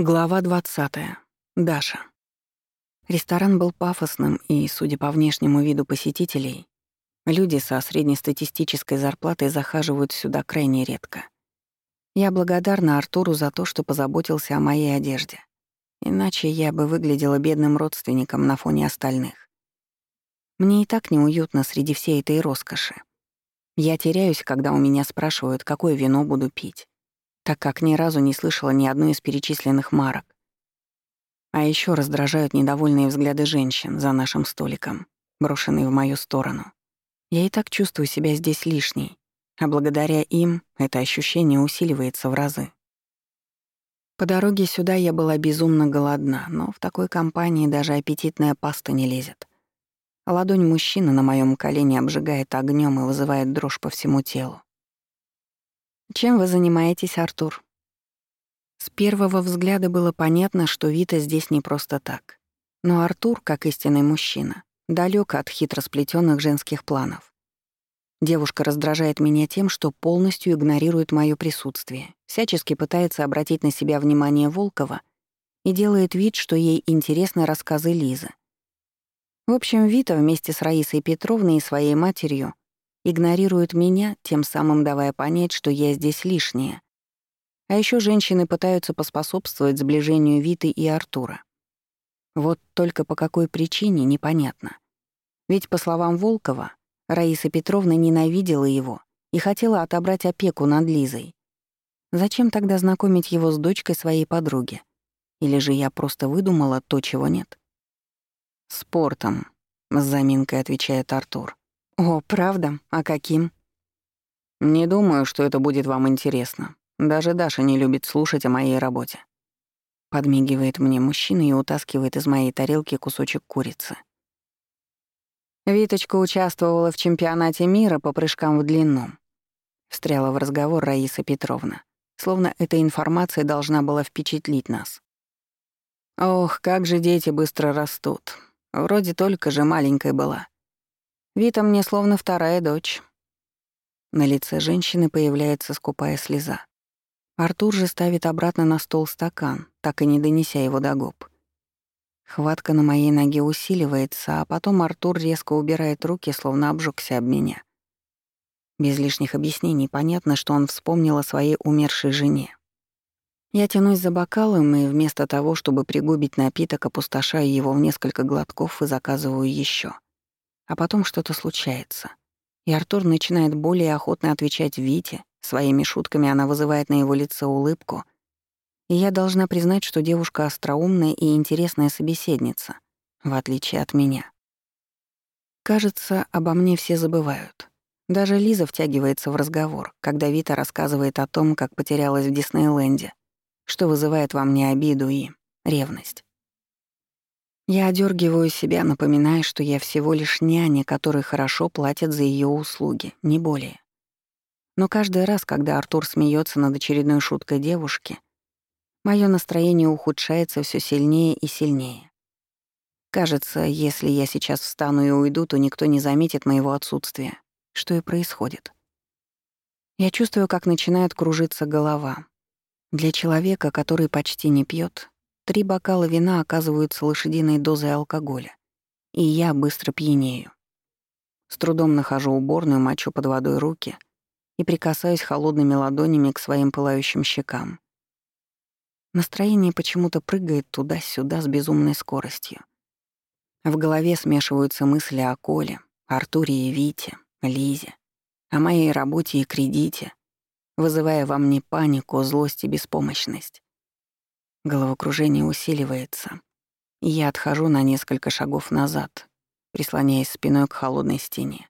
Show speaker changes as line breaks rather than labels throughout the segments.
Глава 20. Даша. Ресторан был пафосным, и, судя по внешнему виду посетителей, люди со среднестатистической зарплатой захаживают сюда крайне редко. Я благодарна Артуру за то, что позаботился о моей одежде. Иначе я бы выглядела бедным родственником на фоне остальных. Мне и так неуютно среди всей этой роскоши. Я теряюсь, когда у меня спрашивают, какое вино буду пить так как ни разу не слышала ни одной из перечисленных марок. А еще раздражают недовольные взгляды женщин за нашим столиком, брошенные в мою сторону. Я и так чувствую себя здесь лишней, а благодаря им это ощущение усиливается в разы. По дороге сюда я была безумно голодна, но в такой компании даже аппетитная паста не лезет. Ладонь мужчины на моем колене обжигает огнем и вызывает дрожь по всему телу. «Чем вы занимаетесь, Артур?» С первого взгляда было понятно, что Вита здесь не просто так. Но Артур, как истинный мужчина, далек от хитросплетенных женских планов. Девушка раздражает меня тем, что полностью игнорирует моё присутствие, всячески пытается обратить на себя внимание Волкова и делает вид, что ей интересны рассказы Лизы. В общем, Вита вместе с Раисой Петровной и своей матерью игнорируют меня, тем самым давая понять, что я здесь лишняя. А еще женщины пытаются поспособствовать сближению Виты и Артура. Вот только по какой причине, непонятно. Ведь, по словам Волкова, Раиса Петровна ненавидела его и хотела отобрать опеку над Лизой. Зачем тогда знакомить его с дочкой своей подруги? Или же я просто выдумала то, чего нет? «Спортом», — с заминкой отвечает Артур. «О, правда? А каким?» «Не думаю, что это будет вам интересно. Даже Даша не любит слушать о моей работе». Подмигивает мне мужчина и утаскивает из моей тарелки кусочек курицы. Виточка участвовала в чемпионате мира по прыжкам в длину. Встряла в разговор Раиса Петровна, словно эта информация должна была впечатлить нас. Ох, как же дети быстро растут. Вроде только же маленькой была. Вита мне словно вторая дочь. На лице женщины появляется скупая слеза. Артур же ставит обратно на стол стакан, так и не донеся его до губ. Хватка на моей ноге усиливается, а потом Артур резко убирает руки, словно обжегся об меня. Без лишних объяснений понятно, что он вспомнил о своей умершей жене. Я тянусь за бокалом и вместо того, чтобы пригубить напиток, опустошаю его в несколько глотков и заказываю еще. А потом что-то случается. И Артур начинает более охотно отвечать Вите, своими шутками она вызывает на его лице улыбку. И я должна признать, что девушка остроумная и интересная собеседница, в отличие от меня. Кажется, обо мне все забывают. Даже Лиза втягивается в разговор, когда Вита рассказывает о том, как потерялась в Диснейленде, что вызывает во мне обиду и ревность. Я одергиваю себя, напоминая, что я всего лишь няня, которой хорошо платят за ее услуги, не более. Но каждый раз, когда Артур смеется над очередной шуткой девушки, мое настроение ухудшается все сильнее и сильнее. Кажется, если я сейчас встану и уйду, то никто не заметит моего отсутствия, что и происходит. Я чувствую, как начинает кружиться голова. Для человека, который почти не пьет, Три бокала вина оказываются лошадиной дозой алкоголя, и я быстро пьянею. С трудом нахожу уборную, мочу под водой руки и прикасаюсь холодными ладонями к своим пылающим щекам. Настроение почему-то прыгает туда-сюда с безумной скоростью. В голове смешиваются мысли о Коле, Артуре и Вите, Лизе, о моей работе и кредите, вызывая во мне панику, злость и беспомощность. Головокружение усиливается. И я отхожу на несколько шагов назад, прислоняясь спиной к холодной стене.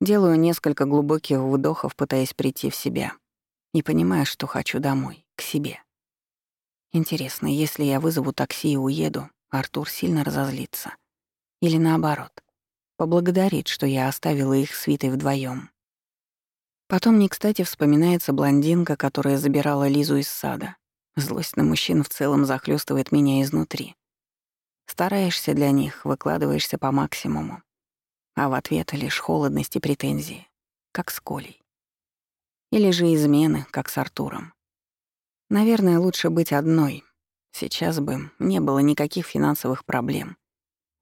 Делаю несколько глубоких вдохов, пытаясь прийти в себя. И понимаю, что хочу домой, к себе. Интересно, если я вызову такси и уеду, Артур сильно разозлится. Или наоборот, поблагодарит, что я оставила их свитой вдвоем. Потом не кстати вспоминается блондинка, которая забирала Лизу из сада. Злость на мужчин в целом захлестывает меня изнутри. Стараешься для них, выкладываешься по максимуму. А в ответ лишь холодность и претензии, как с Колей. Или же измены, как с Артуром. Наверное, лучше быть одной. Сейчас бы не было никаких финансовых проблем.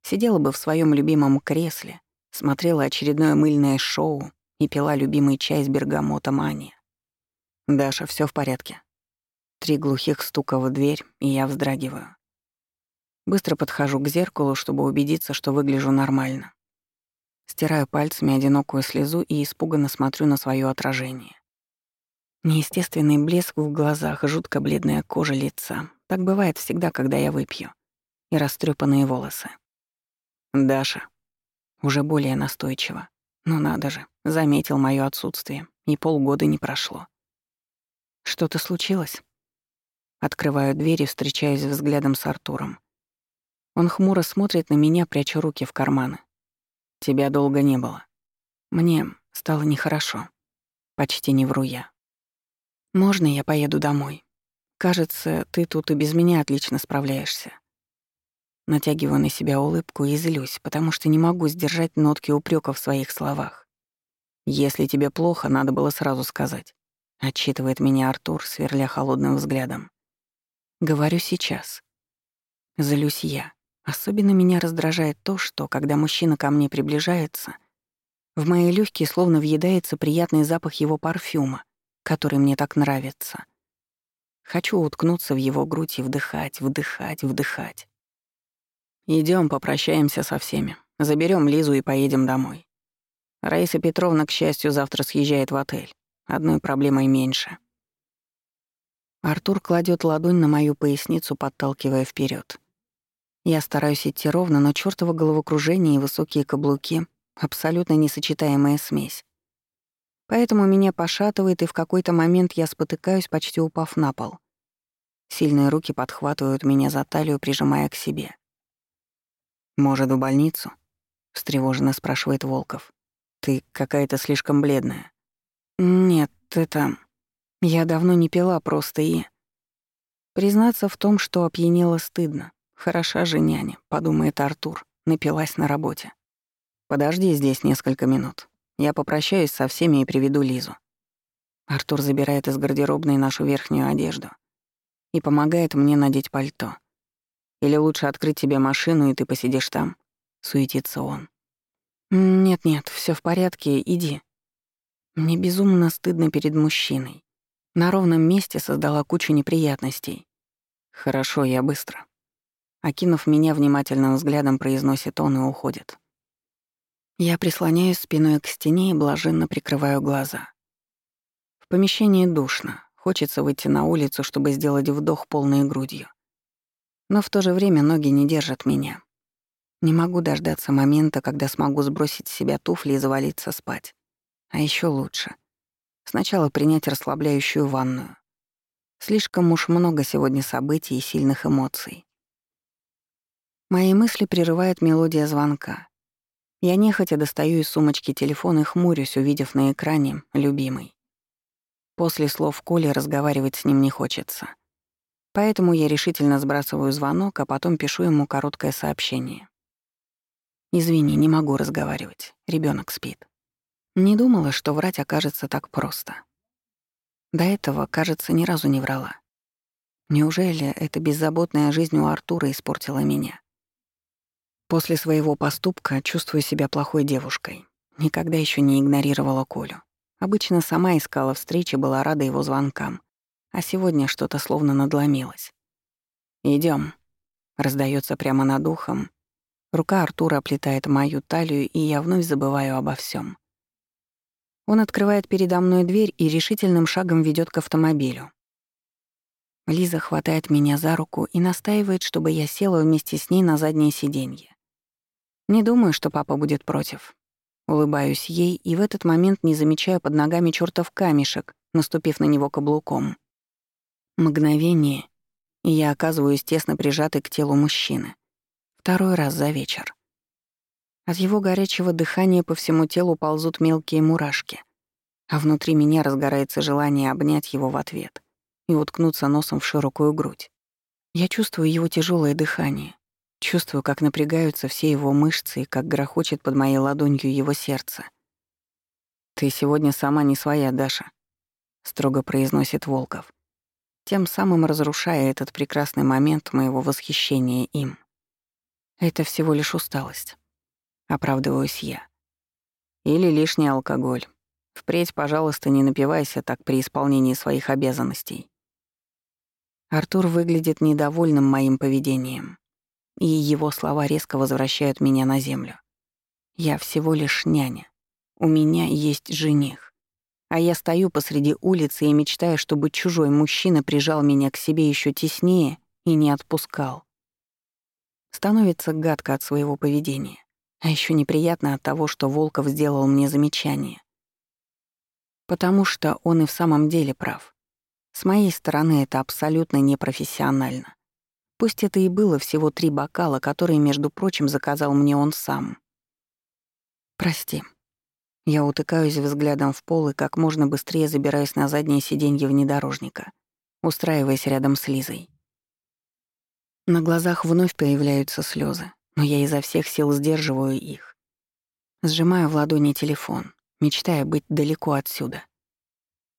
Сидела бы в своем любимом кресле, смотрела очередное мыльное шоу и пила любимый чай с бергамотом Ани. «Даша, все в порядке?» Три глухих стука в дверь, и я вздрагиваю. Быстро подхожу к зеркалу, чтобы убедиться, что выгляжу нормально. Стираю пальцами одинокую слезу и испуганно смотрю на свое отражение. Неестественный блеск в глазах, жутко бледная кожа лица. Так бывает всегда, когда я выпью. И растрепанные волосы. «Даша». Уже более настойчиво. Ну надо же, заметил моё отсутствие, и полгода не прошло. Что-то случилось? Открываю дверь и встречаюсь взглядом с Артуром. Он хмуро смотрит на меня, пряча руки в карманы. Тебя долго не было. Мне стало нехорошо. Почти не вру я. Можно я поеду домой? Кажется, ты тут и без меня отлично справляешься. Натягиваю на себя улыбку и злюсь, потому что не могу сдержать нотки упрека в своих словах. «Если тебе плохо, надо было сразу сказать», — отчитывает меня Артур, сверля холодным взглядом. «Говорю сейчас». Злюсь я. Особенно меня раздражает то, что, когда мужчина ко мне приближается, в мои легкие словно въедается приятный запах его парфюма, который мне так нравится. Хочу уткнуться в его грудь и вдыхать, вдыхать, вдыхать. Идем, попрощаемся со всеми. Заберем Лизу и поедем домой. Раиса Петровна, к счастью, завтра съезжает в отель. Одной проблемой меньше. Артур кладет ладонь на мою поясницу, подталкивая вперед. Я стараюсь идти ровно, но чёртово головокружение и высокие каблуки — абсолютно несочетаемая смесь. Поэтому меня пошатывает, и в какой-то момент я спотыкаюсь, почти упав на пол. Сильные руки подхватывают меня за талию, прижимая к себе. «Может, в больницу?» — встревоженно спрашивает Волков. «Ты какая-то слишком бледная». «Нет, это... Я давно не пила просто и...» Признаться в том, что опьянела стыдно. Хороша же няня, подумает Артур, напилась на работе. Подожди здесь несколько минут. Я попрощаюсь со всеми и приведу Лизу. Артур забирает из гардеробной нашу верхнюю одежду и помогает мне надеть пальто. Или лучше открыть тебе машину, и ты посидишь там?» — суетится он. «Нет-нет, все в порядке, иди». Мне безумно стыдно перед мужчиной. На ровном месте создала кучу неприятностей. «Хорошо, я быстро». Окинув меня внимательным взглядом, произносит он и уходит. Я прислоняюсь спиной к стене и блаженно прикрываю глаза. В помещении душно. Хочется выйти на улицу, чтобы сделать вдох полной грудью. Но в то же время ноги не держат меня. Не могу дождаться момента, когда смогу сбросить с себя туфли и завалиться спать. А еще лучше. Сначала принять расслабляющую ванную. Слишком уж много сегодня событий и сильных эмоций. Мои мысли прерывает мелодия звонка. Я нехотя достаю из сумочки телефон и хмурюсь, увидев на экране «любимый». После слов Коли разговаривать с ним не хочется. Поэтому я решительно сбрасываю звонок, а потом пишу ему короткое сообщение. «Извини, не могу разговаривать. Ребенок спит». Не думала, что врать окажется так просто. До этого, кажется, ни разу не врала. Неужели эта беззаботная жизнь у Артура испортила меня? После своего поступка чувствую себя плохой девушкой. Никогда еще не игнорировала Колю. Обычно сама искала встречи, была рада его звонкам. А сегодня что-то словно надломилось. Идем, раздается прямо над ухом. Рука Артура оплетает мою талию, и я вновь забываю обо всем. Он открывает передо мной дверь и решительным шагом ведет к автомобилю. Лиза хватает меня за руку и настаивает, чтобы я села вместе с ней на заднее сиденье. Не думаю, что папа будет против. Улыбаюсь ей и в этот момент не замечаю под ногами чертов камешек, наступив на него каблуком. Мгновение, и я оказываюсь тесно прижатой к телу мужчины. Второй раз за вечер. От его горячего дыхания по всему телу ползут мелкие мурашки, а внутри меня разгорается желание обнять его в ответ и уткнуться носом в широкую грудь. Я чувствую его тяжелое дыхание, Чувствую, как напрягаются все его мышцы и как грохочет под моей ладонью его сердце. «Ты сегодня сама не своя, Даша», — строго произносит Волков. тем самым разрушая этот прекрасный момент моего восхищения им. Это всего лишь усталость. Оправдываюсь я. Или лишний алкоголь. Впредь, пожалуйста, не напивайся так при исполнении своих обязанностей. Артур выглядит недовольным моим поведением, и его слова резко возвращают меня на землю. Я всего лишь няня. У меня есть жених. А я стою посреди улицы и мечтаю, чтобы чужой мужчина прижал меня к себе еще теснее и не отпускал. Становится гадко от своего поведения. А еще неприятно от того, что Волков сделал мне замечание. Потому что он и в самом деле прав. С моей стороны это абсолютно непрофессионально. Пусть это и было всего три бокала, которые, между прочим, заказал мне он сам. «Прости». Я утыкаюсь взглядом в пол и как можно быстрее забираюсь на заднее сиденье внедорожника, устраиваясь рядом с Лизой. На глазах вновь появляются слезы, но я изо всех сил сдерживаю их. Сжимаю в ладони телефон, мечтая быть далеко отсюда.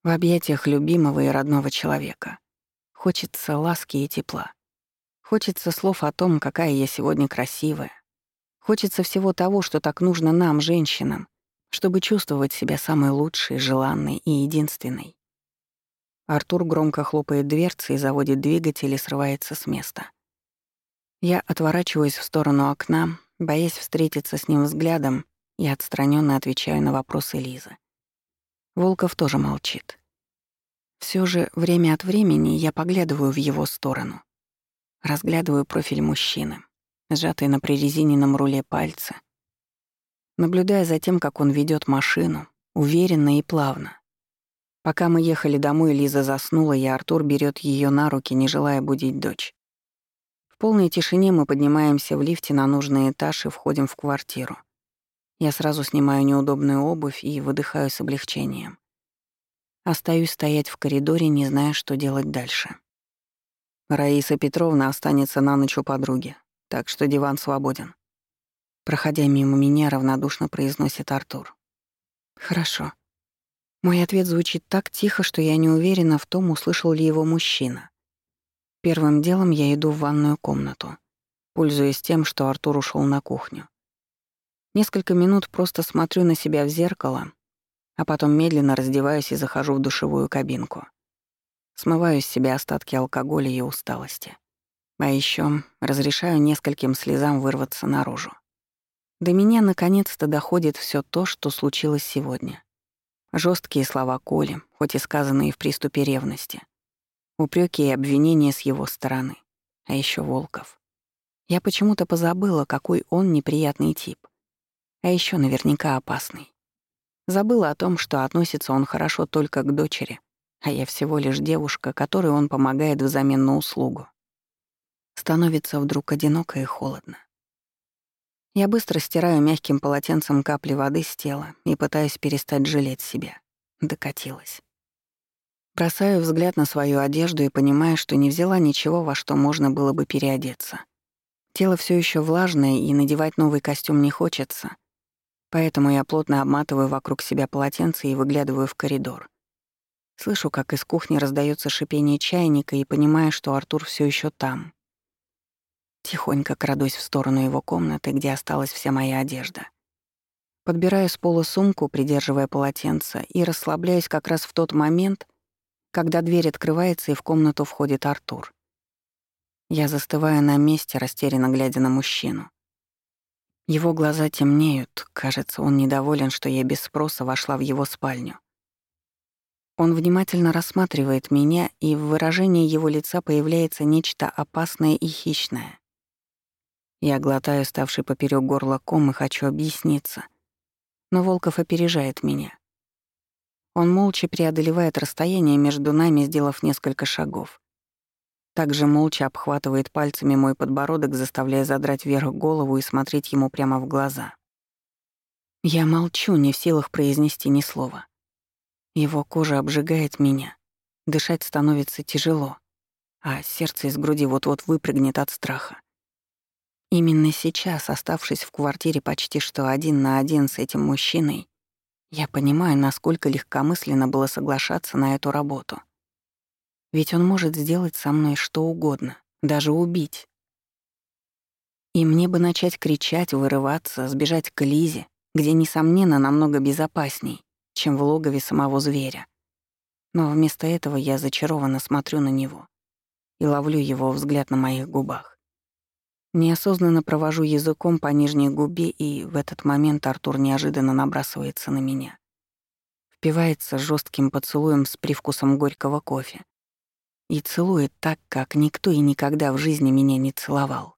В объятиях любимого и родного человека. Хочется ласки и тепла. Хочется слов о том, какая я сегодня красивая. Хочется всего того, что так нужно нам, женщинам, чтобы чувствовать себя самой лучшей, желанной и единственной. Артур громко хлопает дверцы и заводит двигатель и срывается с места. Я отворачиваюсь в сторону окна, боясь встретиться с ним взглядом и отстраненно отвечаю на вопросы Лизы. Волков тоже молчит. Все же время от времени я поглядываю в его сторону. Разглядываю профиль мужчины, сжатые на прирезиненном руле пальцы. Наблюдая за тем, как он ведет машину, уверенно и плавно. Пока мы ехали домой, Лиза заснула, и Артур берет ее на руки, не желая будить дочь полной тишине мы поднимаемся в лифте на нужный этаж и входим в квартиру. Я сразу снимаю неудобную обувь и выдыхаю с облегчением. Остаюсь стоять в коридоре, не зная, что делать дальше. Раиса Петровна останется на ночь у подруги, так что диван свободен. Проходя мимо меня, равнодушно произносит Артур. «Хорошо». Мой ответ звучит так тихо, что я не уверена в том, услышал ли его мужчина. Первым делом я иду в ванную комнату, пользуясь тем, что Артур ушел на кухню. Несколько минут просто смотрю на себя в зеркало, а потом медленно раздеваюсь и захожу в душевую кабинку. Смываю с себя остатки алкоголя и усталости. А еще разрешаю нескольким слезам вырваться наружу. До меня наконец-то доходит все то, что случилось сегодня. Жесткие слова Коли, хоть и сказанные в приступе ревности. Упреки и обвинения с его стороны. А еще Волков. Я почему-то позабыла, какой он неприятный тип. А еще наверняка опасный. Забыла о том, что относится он хорошо только к дочери, а я всего лишь девушка, которой он помогает взамен на услугу. Становится вдруг одиноко и холодно. Я быстро стираю мягким полотенцем капли воды с тела и пытаюсь перестать жалеть себя. Докатилась. Бросаю взгляд на свою одежду и понимаю, что не взяла ничего, во что можно было бы переодеться. Тело все еще влажное, и надевать новый костюм не хочется. Поэтому я плотно обматываю вокруг себя полотенце и выглядываю в коридор. Слышу, как из кухни раздается шипение чайника и понимаю, что Артур все еще там. Тихонько крадусь в сторону его комнаты, где осталась вся моя одежда. Подбираю с пола сумку, придерживая полотенце, и расслабляюсь как раз в тот момент, когда дверь открывается и в комнату входит Артур. Я застываю на месте, растерянно глядя на мужчину. Его глаза темнеют, кажется, он недоволен, что я без спроса вошла в его спальню. Он внимательно рассматривает меня, и в выражении его лица появляется нечто опасное и хищное. Я глотаю ставший поперек горла ком и хочу объясниться. Но Волков опережает меня. Он молча преодолевает расстояние между нами, сделав несколько шагов. Также молча обхватывает пальцами мой подбородок, заставляя задрать вверх голову и смотреть ему прямо в глаза. Я молчу, не в силах произнести ни слова. Его кожа обжигает меня. Дышать становится тяжело, а сердце из груди вот-вот выпрыгнет от страха. Именно сейчас, оставшись в квартире почти что один на один с этим мужчиной, я понимаю, насколько легкомысленно было соглашаться на эту работу. Ведь он может сделать со мной что угодно, даже убить. И мне бы начать кричать, вырываться, сбежать к Лизе, где, несомненно, намного безопасней, чем в логове самого зверя. Но вместо этого я зачарованно смотрю на него и ловлю его взгляд на моих губах. Неосознанно провожу языком по нижней губе, и в этот момент Артур неожиданно набрасывается на меня. Впивается жестким поцелуем с привкусом горького кофе. И целует так, как никто и никогда в жизни меня не целовал.